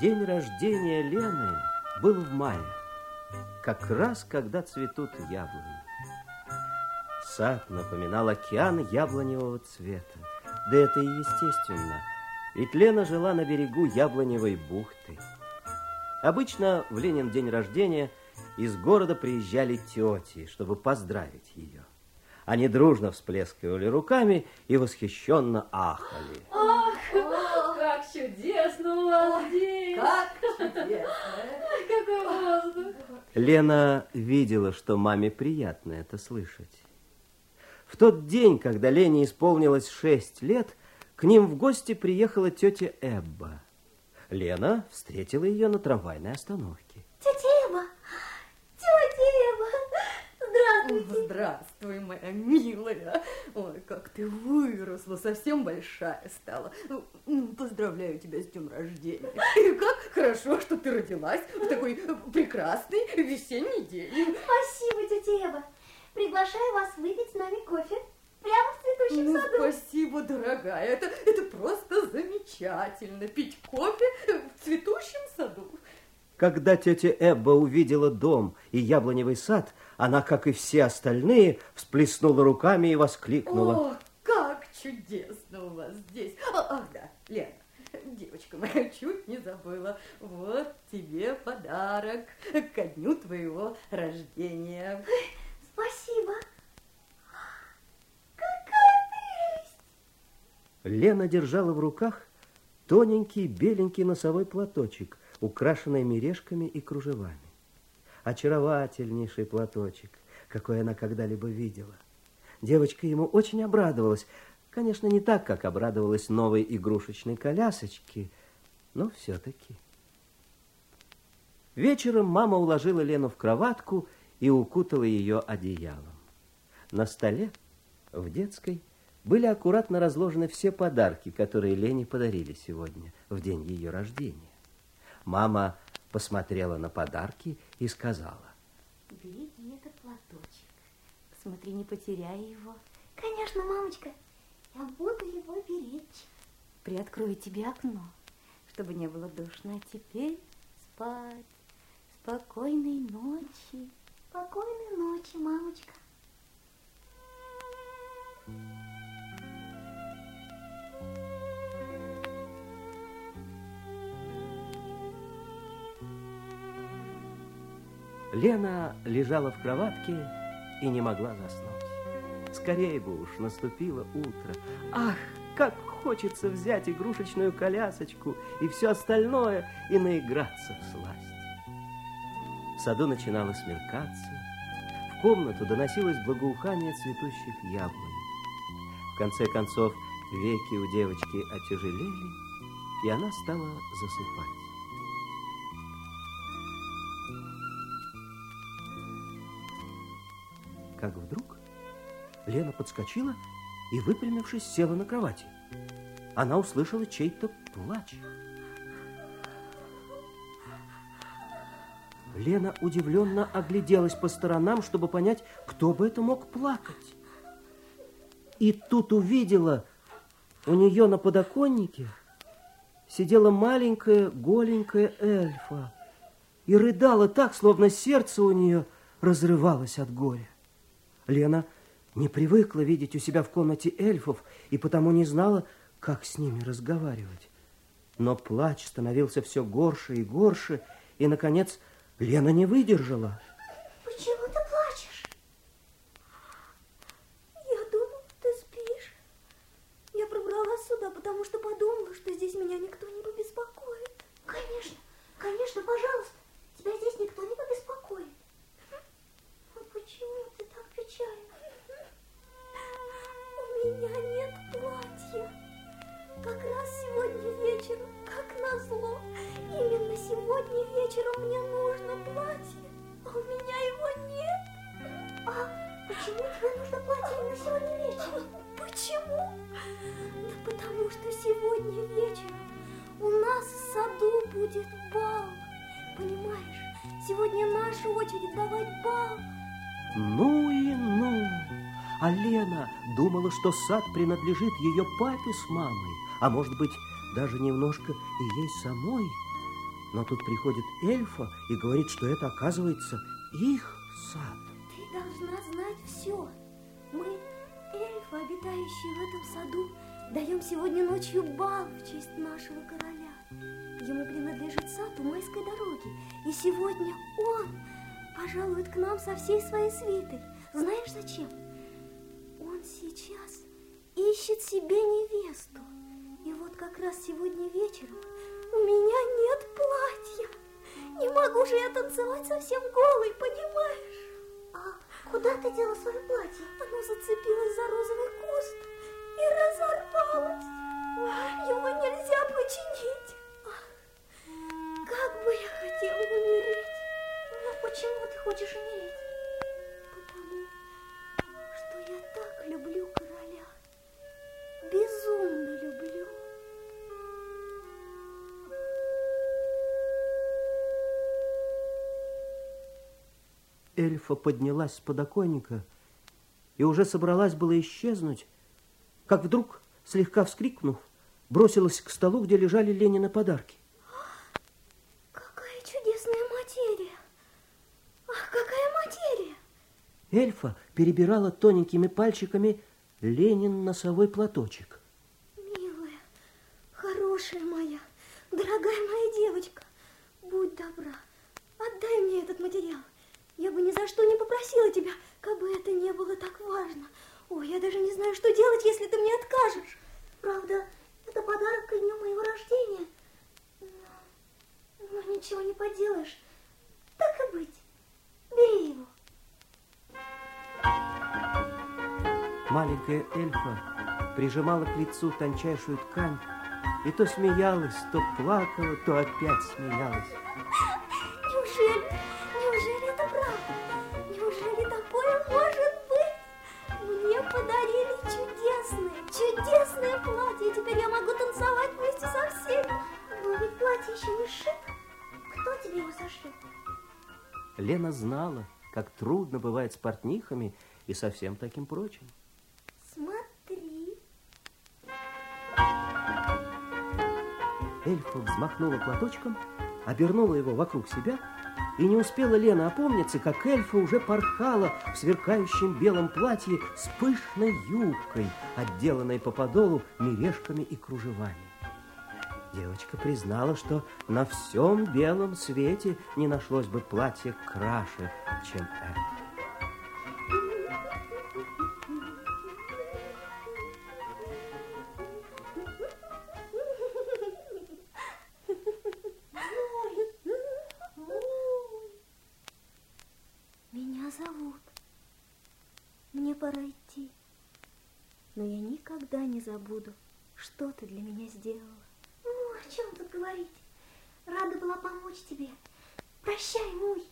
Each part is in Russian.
День рождения Лены был в мае, как раз когда цветут яблони. Сад напоминал океан яблоневого цвета. Да это и естественно, ведь Лена жила на берегу яблоневой бухты. Обычно в Ленин день рождения из города приезжали тети, чтобы поздравить ее. Они дружно всплескивали руками и восхищенно ахали. Ах, как чудесно у вас здесь! Как чудесно! Какой воздух! Лена видела, что маме приятно это слышать. В тот день, когда Лене исполнилось шесть лет, к ним в гости приехала тетя Эбба. Лена встретила ее на трамвайной остановке. Тетя Эбба! Тетя Эбба! Здравствуйте! Здравствуй, моя милая. Ой, как ты выросла, совсем большая стала. Ну, поздравляю тебя с днем рождения. И как хорошо, что ты родилась в такой прекрасный весенний день. Спасибо, тетя Эбба. Приглашаю вас выпить с нами кофе прямо в цветущем ну, саду. Спасибо, дорогая. Это, это просто замечательно. Пить кофе в цветущем саду. Когда тетя Эбба увидела дом и яблоневый сад, она, как и все остальные, всплеснула руками и воскликнула. О, как чудесно у вас здесь. Ах, да, Лена, девочка моя, чуть не забыла. Вот тебе подарок ко дню твоего рождения. Спасибо. Какая прелесть! Лена держала в руках тоненький беленький носовой платочек, украшенный мережками и кружевами. Очаровательнейший платочек, какой она когда-либо видела. Девочка ему очень обрадовалась. Конечно, не так, как обрадовалась новой игрушечной колясочке, но все-таки. Вечером мама уложила Лену в кроватку и укутала ее одеялом. На столе в детской были аккуратно разложены все подарки, которые Лене подарили сегодня, в день ее рождения. Мама посмотрела на подарки и сказала. Береги этот платочек. Смотри, не потеряй его. Конечно, мамочка, я буду его беречь. Приоткрою тебе окно, чтобы не было душно. А теперь спать. Спокойной ночи. Спокойной ночи, мамочка. Лена лежала в кроватке и не могла заснуть. Скорее бы уж наступило утро. Ах, как хочется взять игрушечную колясочку и все остальное и наиграться в сласть. В саду начинало смеркаться. В комнату доносилось благоухание цветущих яблонь. В конце концов, веки у девочки отяжелели, и она стала засыпать. Как вдруг Лена подскочила и, выпрямившись, села на кровати. Она услышала чей-то плач. Лена удивленно огляделась по сторонам, чтобы понять, кто бы это мог плакать. И тут увидела, у нее на подоконнике сидела маленькая голенькая эльфа и рыдала так, словно сердце у нее разрывалось от горя. Лена не привыкла видеть у себя в комнате эльфов и потому не знала, как с ними разговаривать. Но плач становился все горше и горше, и, наконец, Лена не выдержала. Почему ты плачешь? Я думала, ты спишь. Я пробралась сюда, потому что подумала, что здесь меня никто не побеспокоит. Конечно, конечно, пожалуйста, тебя здесь никто не побеспокоит. А почему печальна? У меня нет платья. Как раз сегодня вечером, как назло, именно сегодня вечером мне нужно платье, а у меня его нет. А почему тебе нужно платье именно сегодня вечером? Почему? Да потому что сегодня вечером у нас в саду будет бал. Понимаешь, сегодня наша очередь давать бал. Ну и ну! А Лена думала, что сад принадлежит ее папе с мамой, а может быть, даже немножко и ей самой. Но тут приходит эльфа и говорит, что это, оказывается, их сад. Ты должна знать все. Мы, эльфы, обитающие в этом саду, даем сегодня ночью бал в честь нашего короля. Ему принадлежит сад у майской дороги. И сегодня он пожалует к нам со всей своей свитой. Знаешь зачем? Он сейчас ищет себе невесту. И вот как раз сегодня вечером у меня нет платья. Не могу же я танцевать совсем голой, понимаешь? А куда ты дела свое платье? Оно зацепилось за розовый куст и разорвалось. Его нельзя починить. Как бы я хотела умереть. Почему ты хочешь умереть? Потому что я так люблю короля. Безумно люблю. Эльфа поднялась с подоконника и уже собралась было исчезнуть, как вдруг, слегка вскрикнув, бросилась к столу, где лежали Ленина подарки. Какая чудесная материя. Ах, какая материя. Эльфа перебирала тоненькими пальчиками Ленин носовой платочек. Милая, хорошая моя, дорогая моя девочка, будь добра, отдай мне этот материал. Я бы ни за что не попросила тебя, как бы это не было так важно. Ой, я даже не знаю, что делать, если ты мне откажешь. Правда, это подарок ко дню моего рождения. Но, но ничего не поделаешь. Так и быть. Бери его. Маленькая эльфа прижимала к лицу тончайшую ткань и то смеялась, то плакала, то опять смеялась. Неужели, неужели это правда? Неужели такое может быть? Мне подарили чудесное, чудесное платье. Теперь я могу танцевать вместе со всеми. Но ведь платье еще не сшито. Кто тебе его сошьет? Лена знала, как трудно бывает с портнихами и со всем таким прочим. Смотри. Эльфа взмахнула платочком, обернула его вокруг себя, и не успела Лена опомниться, как эльфа уже порхала в сверкающем белом платье с пышной юбкой, отделанной по подолу мережками и кружевами. Девочка признала, что на всем белом свете не нашлось бы платья краше, чем это. Зовут. Мне пора. Но я никогда не забуду, что ты для меня сделала. О чем тут говорить? Рада была помочь тебе. Прощай, мой.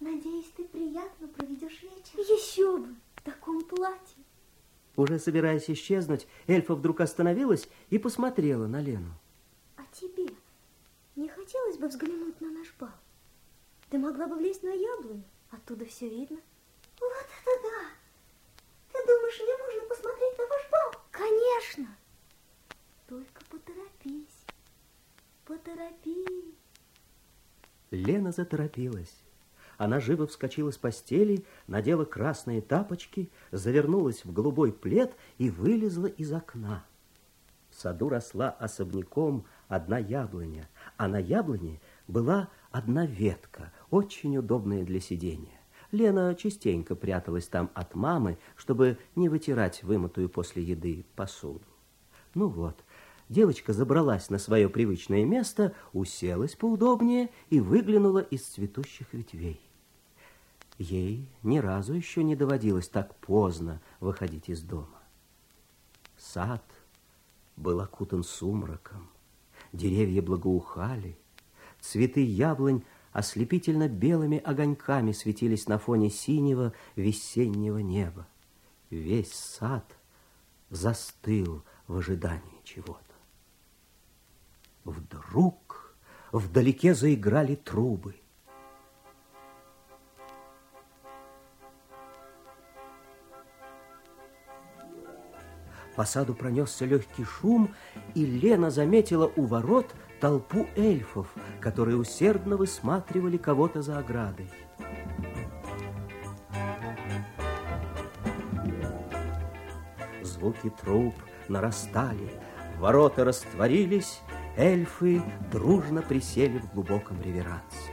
Надеюсь, ты приятно проведешь вечер. Еще бы, в таком платье. Уже собираясь исчезнуть, эльфа вдруг остановилась и посмотрела на Лену. А тебе не хотелось бы взглянуть на наш бал? Ты могла бы влезть на яблоню, оттуда все видно. Вот это да! Ты думаешь, мне можно посмотреть на ваш бал? Конечно! Только поторопись, поторопись. Лена заторопилась. Она живо вскочила с постели, надела красные тапочки, завернулась в голубой плед и вылезла из окна. В саду росла особняком одна яблоня, а на яблоне была одна ветка, очень удобная для сидения. Лена частенько пряталась там от мамы, чтобы не вытирать вымытую после еды посуду. Ну вот, девочка забралась на свое привычное место, уселась поудобнее и выглянула из цветущих ветвей. Ей ни разу еще не доводилось так поздно выходить из дома. Сад был окутан сумраком, деревья благоухали, цветы яблонь ослепительно белыми огоньками светились на фоне синего весеннего неба. Весь сад застыл в ожидании чего-то. Вдруг вдалеке заиграли трубы. По саду пронесся легкий шум, и Лена заметила у ворот толпу эльфов, которые усердно высматривали кого-то за оградой. Звуки труб нарастали, ворота растворились, эльфы дружно присели в глубоком реверансе.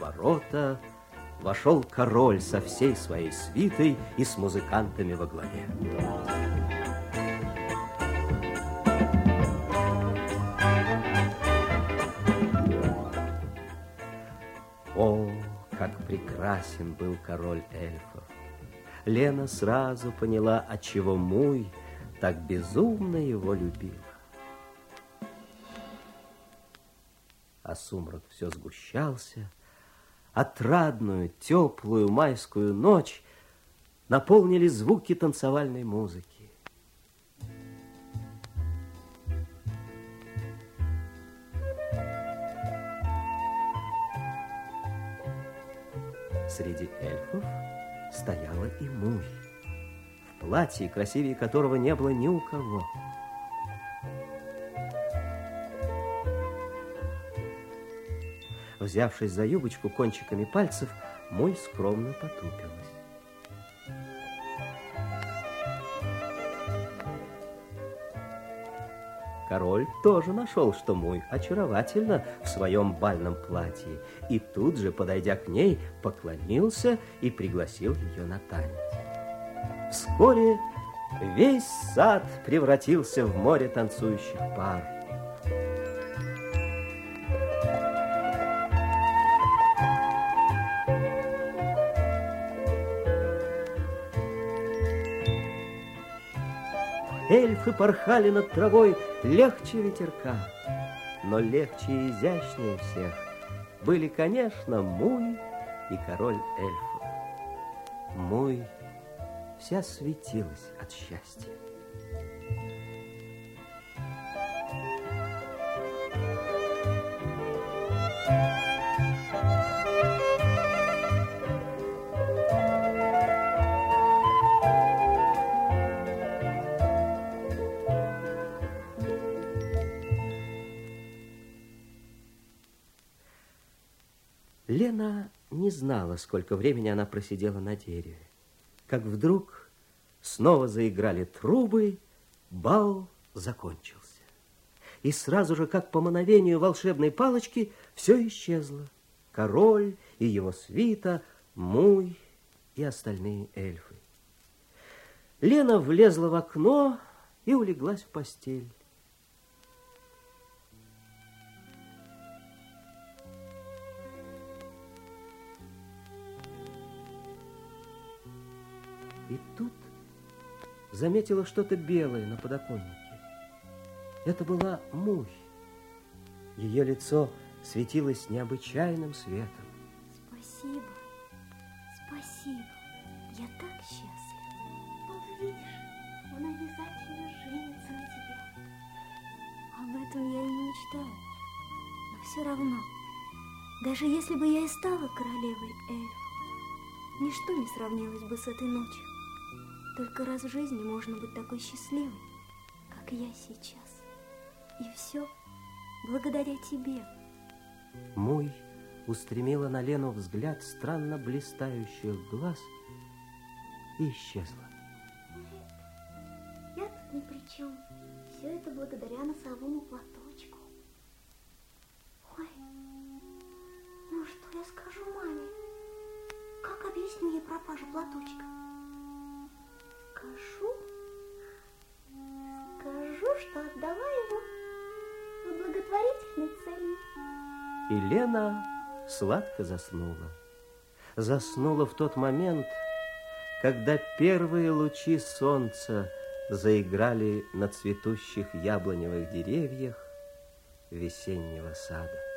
Ворота вошел король со всей своей свитой и с музыкантами во главе. Как прекрасен был король эльфов! Лена сразу поняла, отчего Муй так безумно его любила. А сумрак все сгущался, отрадную, теплую майскую ночь наполнили звуки танцевальной музыки. Среди эльфов стояла и Муй, в платье, красивее которого не было ни у кого. Взявшись за юбочку кончиками пальцев, Муй скромно потупилась. Король тоже нашел, что Муй очаровательно в своем бальном платье, и тут же, подойдя к ней, поклонился и пригласил ее на танец. Вскоре весь сад превратился в море танцующих пар. Эльфы порхали над травой легче ветерка, но легче и изящнее всех были, конечно, Муй и король эльфов. Муй вся светилась от счастья. Лена не знала, сколько времени она просидела на дереве. Как вдруг снова заиграли трубы, бал закончился. И сразу же, как по мановению волшебной палочки, все исчезло. Король и его свита, Муй и остальные эльфы. Лена влезла в окно и улеглась в постель. И тут заметила что-то белое на подоконнике. Это была муй. Ее лицо светилось необычайным светом. Спасибо, спасибо. Я так счастлива. Вот видишь, он обязательно женится на тебе. Об этом я и не мечтаю. Но все равно, даже если бы я и стала королевой эльфов, ничто не сравнилось бы с этой ночью. Только раз в жизни можно быть такой счастливой, как я сейчас. И все благодаря тебе. Муй устремила на Лену взгляд странно блистающих глаз и исчезла. Я тут ни при чем. Все это благодаря носовому платочку. Ой, ну что я скажу маме? Как объясню ей пропажу платочка? Что отдала его в благотворительной цели. И Лена сладко заснула. Заснула в тот момент, когда первые лучи солнца заиграли на цветущих яблоневых деревьях весеннего сада.